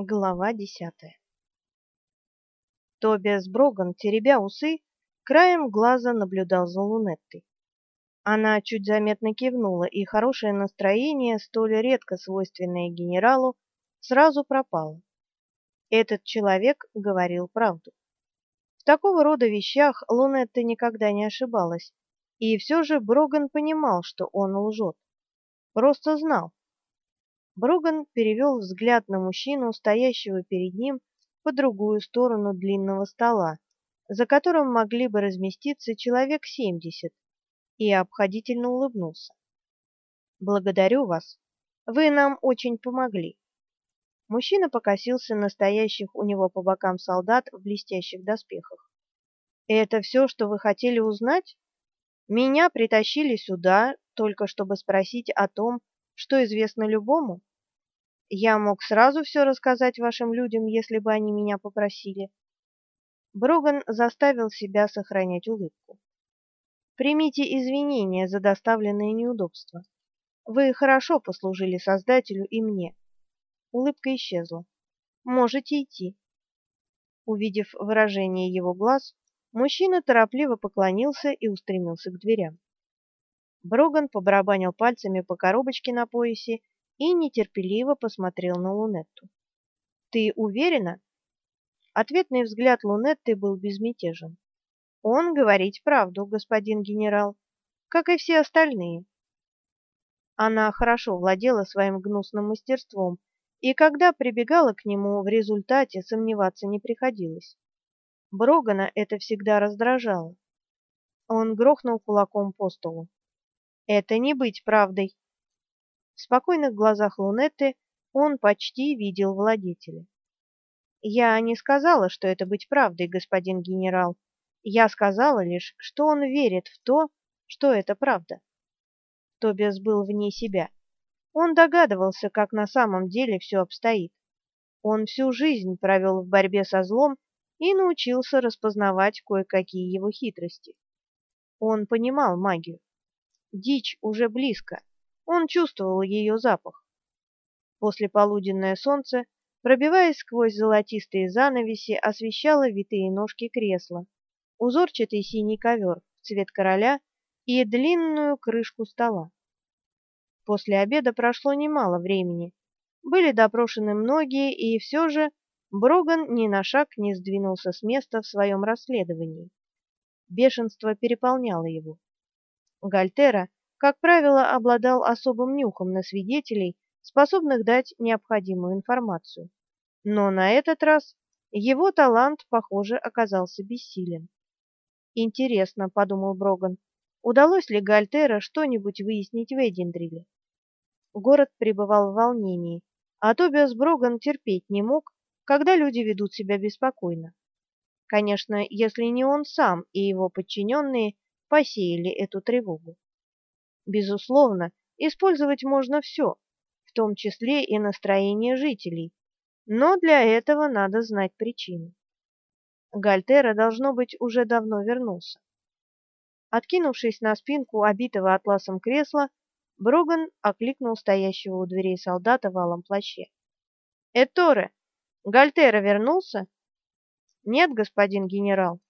Глава десятая Тобиас Броган, теребя усы, краем глаза наблюдал за Лунеттой. Она чуть заметно кивнула, и хорошее настроение, столь редко свойственное генералу, сразу пропало. Этот человек говорил правду. В такого рода вещах Лунетта никогда не ошибалась, и все же Броган понимал, что он лжет. Просто знал. Броган перевел взгляд на мужчину, стоящего перед ним по другую сторону длинного стола, за которым могли бы разместиться человек семьдесят, и обходительно улыбнулся. Благодарю вас. Вы нам очень помогли. Мужчина покосился на стоящих у него по бокам солдат в блестящих доспехах. Это все, что вы хотели узнать? Меня притащили сюда только чтобы спросить о том, что известно любому. Я мог сразу все рассказать вашим людям, если бы они меня попросили. Броган заставил себя сохранять улыбку. Примите извинения за доставленные неудобства. Вы хорошо послужили Создателю и мне. Улыбка исчезла. Можете идти. Увидев выражение его глаз, мужчина торопливо поклонился и устремился к дверям. Броган побарабанил пальцами по коробочке на поясе и нетерпеливо посмотрел на Лунетту. Ты уверена? Ответный взгляд Лунетты был безмятежен. Он говорить правду, господин генерал, как и все остальные. Она хорошо владела своим гнусным мастерством, и когда прибегала к нему, в результате сомневаться не приходилось. Брогана это всегда раздражало. Он грохнул кулаком по столу. Это не быть правдой. В спокойных глазах Лунетты он почти видел владетеля. Я не сказала, что это быть правдой, господин генерал. Я сказала лишь, что он верит в то, что это правда. Тобиас был вне себя. Он догадывался, как на самом деле все обстоит. Он всю жизнь провел в борьбе со злом и научился распознавать кое-какие его хитрости. Он понимал магию. Дичь уже близко. Он чувствовал ее запах. После полуденное солнце, пробиваясь сквозь золотистые занавеси, освещало витые ножки кресла, узорчатый синий ковер, цвет короля и длинную крышку стола. После обеда прошло немало времени. Были допрошены многие, и все же Броган ни на шаг не сдвинулся с места в своем расследовании. Бешенство переполняло его. Гальтера как правило, обладал особым нюхом на свидетелей, способных дать необходимую информацию. Но на этот раз его талант, похоже, оказался бессилен. Интересно, подумал Броган, удалось ли Гальтера что-нибудь выяснить в Эдиндриле? Город пребывал в волнении, а Тобиас Броган терпеть не мог, когда люди ведут себя беспокойно. Конечно, если не он сам и его подчиненные посеяли эту тревогу. Безусловно, использовать можно все, в том числе и настроение жителей, но для этого надо знать причину. Гальтера, должно быть, уже давно вернулся. Откинувшись на спинку обитого атласом кресла, Броган окликнул стоящего у дверей солдата в алом плаще. «Эторе, Гальтера вернулся?» «Нет, господин генерал».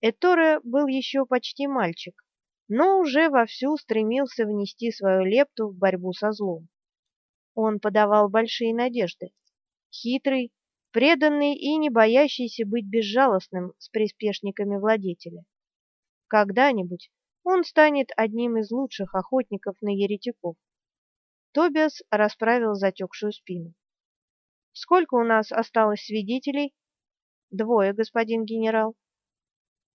Эторе был еще почти мальчик, но уже вовсю стремился внести свою лепту в борьбу со злом. Он подавал большие надежды. Хитрый, преданный и не боящийся быть безжалостным с приспешниками владетеля. Когда-нибудь он станет одним из лучших охотников на еретиков. Тобиас расправил затекшую спину. Сколько у нас осталось свидетелей? Двое, господин генерал.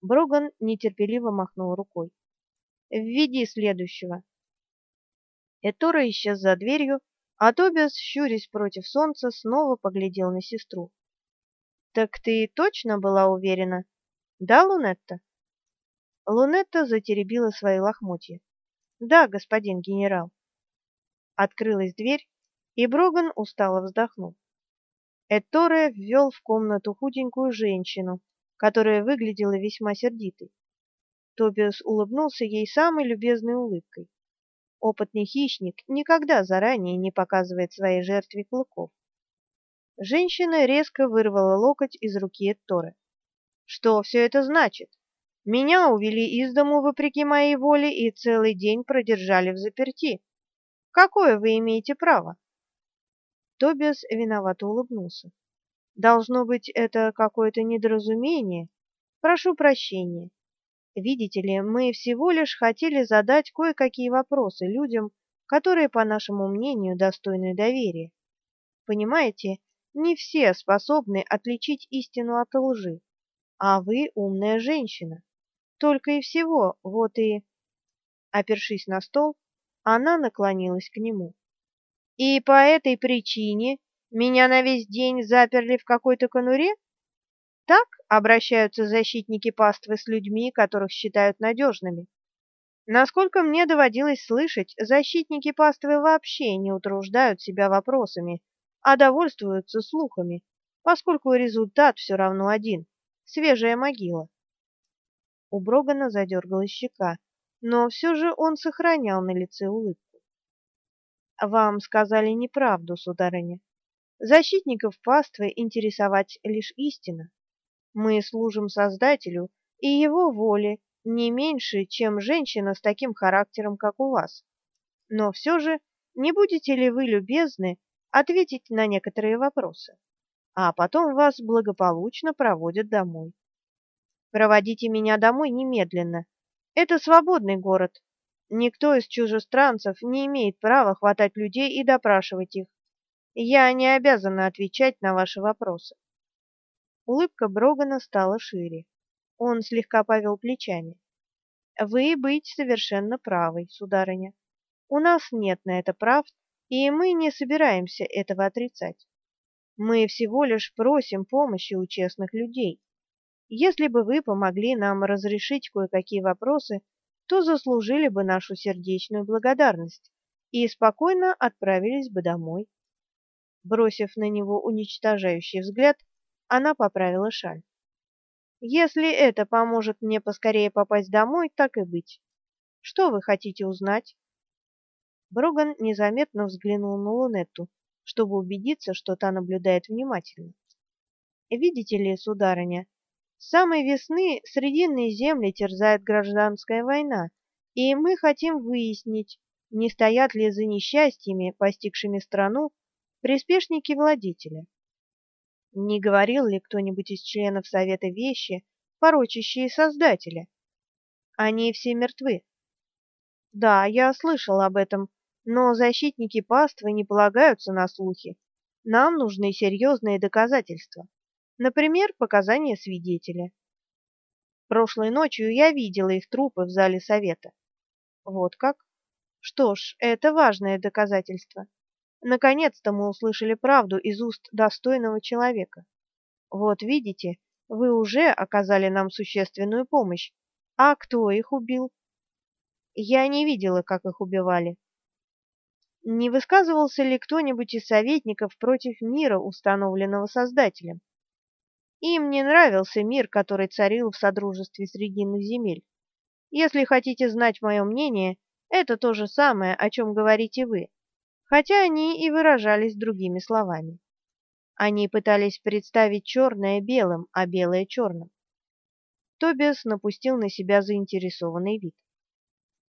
Броган нетерпеливо махнул рукой. Введи следующего. Этора исчез за дверью, а Тобиас, щурясь против солнца, снова поглядел на сестру. Так ты точно была уверена? Да, Лунетта? Лунетта затеребила свои лохмотья. Да, господин генерал. Открылась дверь, и Броган устало вздохнул. Эторе ввел в комнату худенькую женщину, которая выглядела весьма сердитой. Тобиас улыбнулся ей самой любезной улыбкой. Опытный хищник никогда заранее не показывает своей жертве клыков. Женщина резко вырвала локоть из руки Этторы. Что все это значит? Меня увели из дому вопреки моей воле и целый день продержали в заперти. Какое вы имеете право? Тобиас виновато улыбнулся. Должно быть, это какое-то недоразумение. Прошу прощения. Видите ли, мы всего лишь хотели задать кое-какие вопросы людям, которые, по нашему мнению, достойны доверия. Понимаете, не все способны отличить истину от лжи, а вы умная женщина. Только и всего, вот и...» Опершись на стол, она наклонилась к нему. «И по этой причине меня на весь день заперли в какой-то конуре? Так обращаются защитники паствы с людьми, которых считают надежными. Насколько мне доводилось слышать, защитники паствы вообще не утруждают себя вопросами, а довольствуются слухами, поскольку результат все равно один — свежая могила. У Брогана задергалась щека, но все же он сохранял на лице улыбку. «Вам сказали неправду, сударыня. Защитников паствы интересовать лишь истина. Мы служим Создателю и его воле не меньше, чем женщина с таким характером, как у вас. Но все же не будете ли вы любезны ответить на некоторые вопросы? А потом вас благополучно проводят домой. Проводите меня домой немедленно. Это свободный город. Никто из чужестранцев не имеет права хватать людей и допрашивать их. Я не обязана отвечать на ваши вопросы. Улыбка Брогана стала шире. Он слегка повел плечами. Вы быть совершенно правой, сударыня. У нас нет на это прав, и мы не собираемся этого отрицать. Мы всего лишь просим помощи у честных людей. Если бы вы помогли нам разрешить кое-какие вопросы, то заслужили бы нашу сердечную благодарность и спокойно отправились бы домой. Бросив на него уничтожающий взгляд, она поправила шаль. Если это поможет мне поскорее попасть домой, так и быть. Что вы хотите узнать? Броган незаметно взглянул на Лунетту, чтобы убедиться, что та наблюдает внимательно. Видите ли, сударыня, с самой весны Срединные земли терзает гражданская война, и мы хотим выяснить, не стоят ли за несчастьями, постигшими страну, приспешники владетеля. Не говорил ли кто-нибудь из членов Совета вещи, порочащие Создателя? Они все мертвы. Да, я слышал об этом, но защитники паствы не полагаются на слухи. Нам нужны серьезные доказательства. Например, показания свидетеля. Прошлой ночью я видела их трупы в зале совета. Вот как? Что ж, это важное доказательство. Наконец-то мы услышали правду из уст достойного человека. Вот видите, вы уже оказали нам существенную помощь. А кто их убил? Я не видела, как их убивали. Не высказывался ли кто-нибудь из советников против мира, установленного Создателем? Им не нравился мир, который царил в содружестве срединных земель. Если хотите знать мое мнение, это то же самое, о чем говорите вы, хотя они и выражались другими словами. Они пытались представить черное белым, а белое черным. Тобиас напустил на себя заинтересованный вид.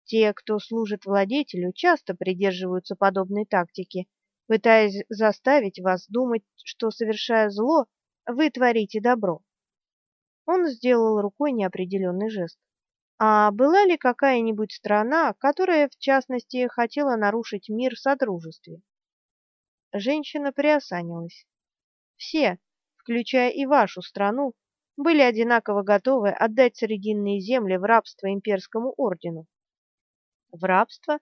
Те, кто служит владетелю, часто придерживаются подобной тактики, пытаясь заставить вас думать, что, совершая зло, вы творите добро. Он сделал рукой неопределенный жест. А была ли какая-нибудь страна, которая, в частности, хотела нарушить мир в содружестве? Женщина приосанилась. Все, включая и вашу страну, были одинаково готовы отдать Срединные земли в рабство имперскому ордену. В рабство?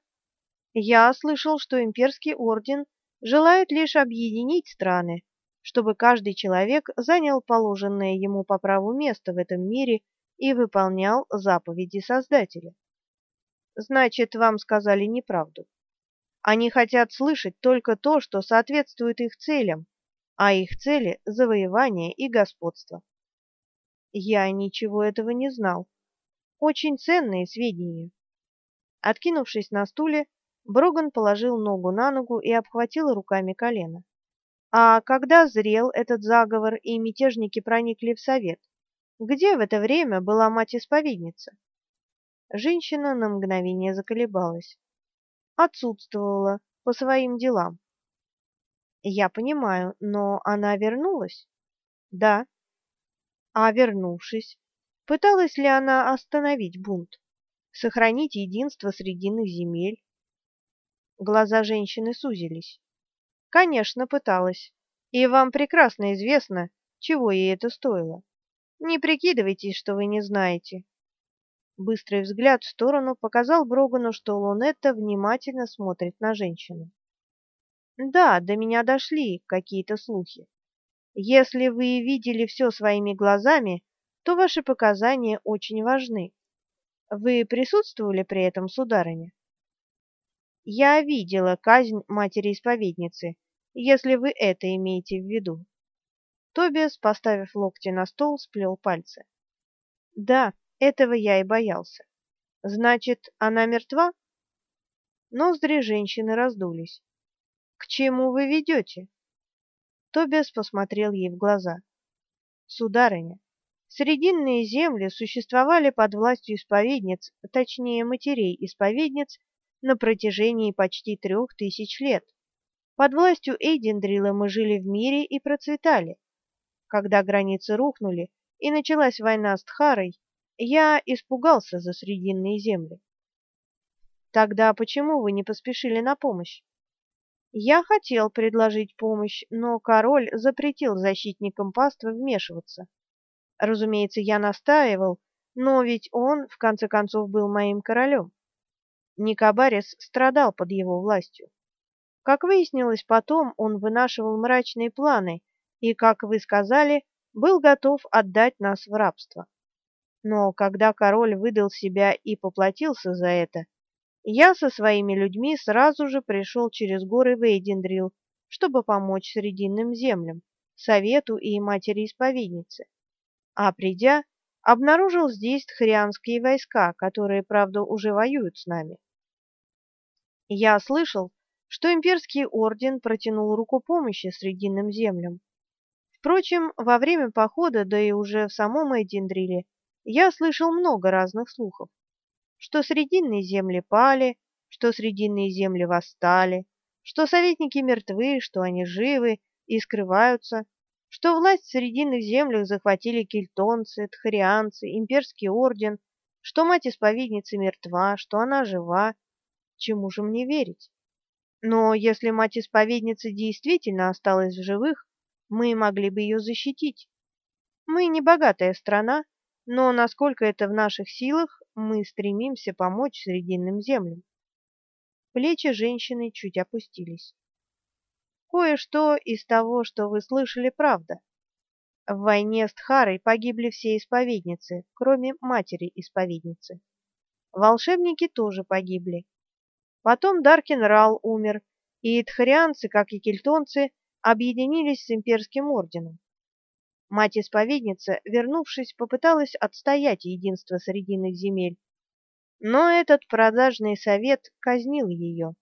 Я слышал, что имперский орден желает лишь объединить страны, чтобы каждый человек занял положенное ему по праву место в этом мире и выполнял заповеди Создателя. Значит, вам сказали неправду. Они хотят слышать только то, что соответствует их целям, а их цели — завоевание и господство. Я ничего этого не знал. Очень ценные сведения. Откинувшись на стуле, Броган положил ногу на ногу и обхватил руками колено. А когда зрел этот заговор и мятежники проникли в совет, где в это время была мать-исповедница? Женщина на мгновение заколебалась. Отсутствовала по своим делам. Я понимаю, но она вернулась? Да. А вернувшись, пыталась ли она остановить бунт, сохранить единство срединных земель? Глаза женщины сузились. Конечно, пыталась. И вам прекрасно известно, чего ей это стоило. Не прикидывайтесь, что вы не знаете. Быстрый взгляд в сторону показал Брогану, что Лунетта внимательно смотрит на женщину. Да, до меня дошли какие-то слухи. Если вы видели все своими глазами, то ваши показания очень важны. Вы присутствовали при этом, сударыня? Я видела казнь матери-исповедницы, если вы это имеете в виду. Тобиас, поставив локти на стол, сплел пальцы. Да, этого я и боялся. Значит, она мертва? Ноздри женщины раздулись. К чему вы ведете? Тобиас посмотрел ей в глаза. Сударыня, срединные земли существовали под властью исповедниц, точнее матерей-исповедниц, на протяжении почти трех тысяч лет. Под властью Эйдендрила мы жили в мире и процветали. Когда границы рухнули и началась война с Тхарой, я испугался за Срединные земли. Тогда почему вы не поспешили на помощь? Я хотел предложить помощь, но король запретил защитникам паствы вмешиваться. Разумеется, я настаивал, но ведь он, в конце концов, был моим королем. Никабарис страдал под его властью. Как выяснилось потом, он вынашивал мрачные планы и, как вы сказали, был готов отдать нас в рабство. Но когда король выдал себя и поплатился за это, я со своими людьми сразу же пришел через горы в Эйдендрил, чтобы помочь Срединным землям, Совету и Матери-исповеднице. А придя, обнаружил здесь тхарианские войска, которые, правда, уже воюют с нами. Я слышал, что имперский орден протянул руку помощи Срединным землям. Впрочем, во время похода, да и уже в самом Эйдендриле, я слышал много разных слухов, что срединные земли пали, что срединные земли восстали, что советники мертвы, что они живы и скрываются, что власть в срединных землях захватили кельтонцы, тхарианцы, имперский орден, что мать-исповедница мертва, что она жива. Чему же мне верить? Но если мать-исповедница действительно осталась в живых, мы могли бы ее защитить. Мы не богатая страна, но насколько это в наших силах, мы стремимся помочь Срединным землям. Плечи женщины чуть опустились. Кое-что из того, что вы слышали, правда. В войне с Тхарой погибли все исповедницы, кроме матери-исповедницы. Волшебники тоже погибли. Потом Даркин Рал умер, и тхарианцы, как и кельтонцы, объединились с имперским орденом. Мать-исповедница, вернувшись, попыталась отстоять единство срединных земель, но этот продажный совет казнил ее.